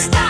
stop.